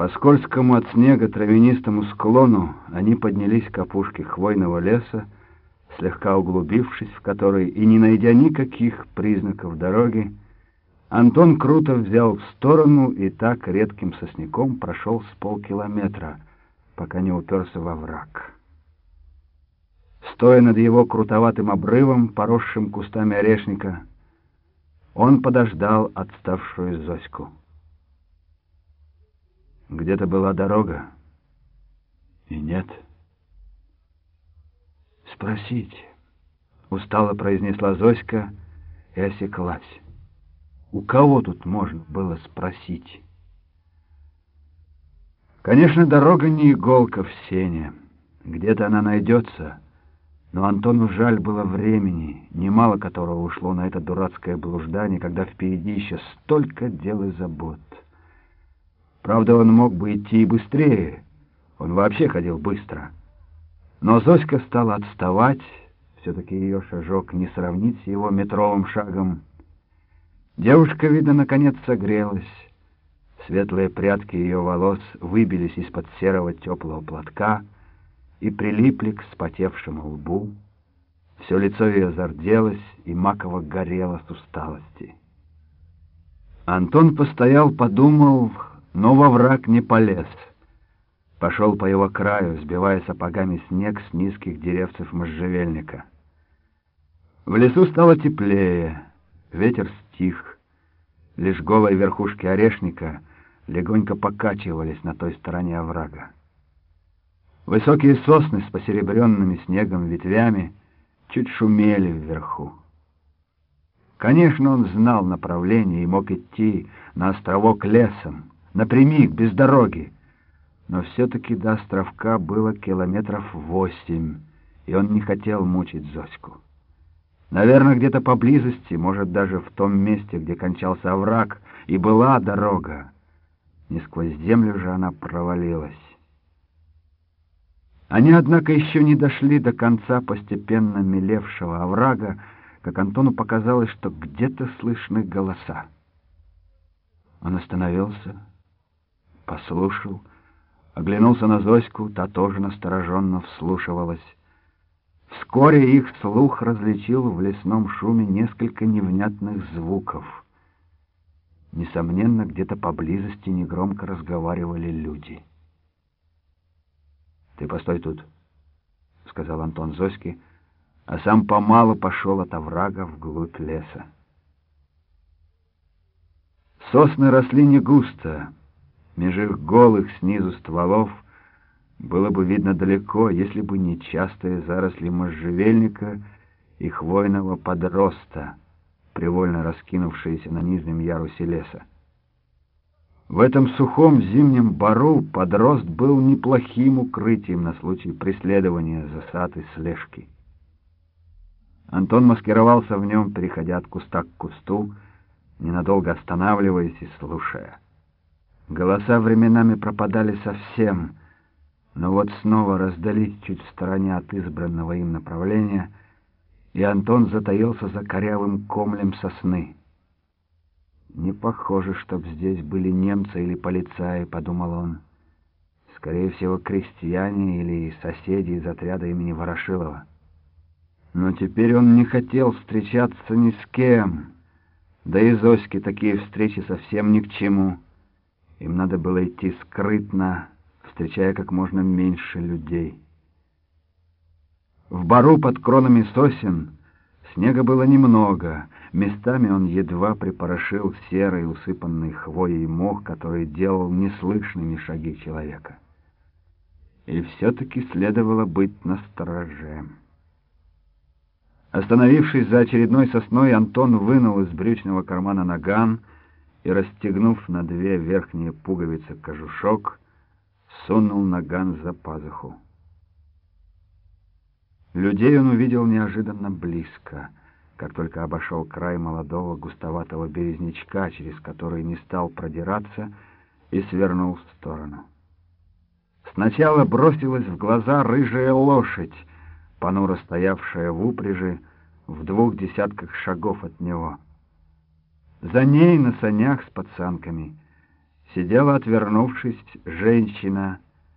По скользкому от снега травянистому склону они поднялись к опушке хвойного леса, слегка углубившись в который и не найдя никаких признаков дороги, Антон круто взял в сторону и так редким сосняком прошел с полкилометра, пока не уперся во враг. Стоя над его крутоватым обрывом, поросшим кустами орешника, он подождал отставшую Зоську. Где-то была дорога, и нет. «Спросите», — устало произнесла Зоська и осеклась. «У кого тут можно было спросить?» Конечно, дорога не иголка в сене. Где-то она найдется, но Антону жаль было времени, немало которого ушло на это дурацкое блуждание, когда впереди еще столько дел и забот. Правда, он мог бы идти и быстрее, он вообще ходил быстро. Но Зоська стала отставать, все-таки ее шажок не сравнить с его метровым шагом. Девушка, видно, наконец согрелась. Светлые прядки ее волос выбились из-под серого теплого платка — и прилипли к спотевшему лбу. Все лицо ее зарделось и маково горело с усталости. Антон постоял, подумал, но во враг не полез. Пошел по его краю, сбивая сапогами снег с низких деревцев можжевельника. В лесу стало теплее, ветер стих. Лишь голые верхушки орешника легонько покачивались на той стороне оврага. Высокие сосны с посеребренными снегом ветвями чуть шумели вверху. Конечно, он знал направление и мог идти на островок лесом, напрямик, без дороги, но все-таки до островка было километров восемь, и он не хотел мучить Зоську. Наверное, где-то поблизости, может, даже в том месте, где кончался овраг, и была дорога. Не сквозь землю же она провалилась. Они, однако, еще не дошли до конца постепенно мелевшего оврага, как Антону показалось, что где-то слышны голоса. Он остановился, послушал, оглянулся на Зоську, та тоже настороженно вслушивалась. Вскоре их слух различил в лесном шуме несколько невнятных звуков. Несомненно, где-то поблизости негромко разговаривали люди. «Ты постой тут», — сказал Антон Зоське, а сам помалу пошел от оврага вглубь леса. Сосны росли не густо, меж голых снизу стволов было бы видно далеко, если бы не частые заросли можжевельника и хвойного подроста, привольно раскинувшиеся на нижнем ярусе леса. В этом сухом зимнем бару подрост был неплохим укрытием на случай преследования засад и слежки. Антон маскировался в нем, переходя от куста к кусту, ненадолго останавливаясь и слушая. Голоса временами пропадали совсем, но вот снова раздались чуть в стороне от избранного им направления, и Антон затаился за корявым комлем сосны. «Не похоже, чтоб здесь были немцы или полицаи», — подумал он. «Скорее всего, крестьяне или соседи из отряда имени Ворошилова». Но теперь он не хотел встречаться ни с кем. Да и Зоське такие встречи совсем ни к чему. Им надо было идти скрытно, встречая как можно меньше людей. В бару под кронами сосен снега было немного — Местами он едва припорошил серый, усыпанный хвоей мох, который делал неслышными шаги человека. И все-таки следовало быть настороже. Остановившись за очередной сосной, Антон вынул из брючного кармана наган и, расстегнув на две верхние пуговицы кожушок, сунул наган за пазуху. Людей он увидел неожиданно близко — как только обошел край молодого густоватого березнячка, через который не стал продираться, и свернул в сторону. Сначала бросилась в глаза рыжая лошадь, понуро стоявшая в упряжи в двух десятках шагов от него. За ней на санях с пацанками сидела, отвернувшись, женщина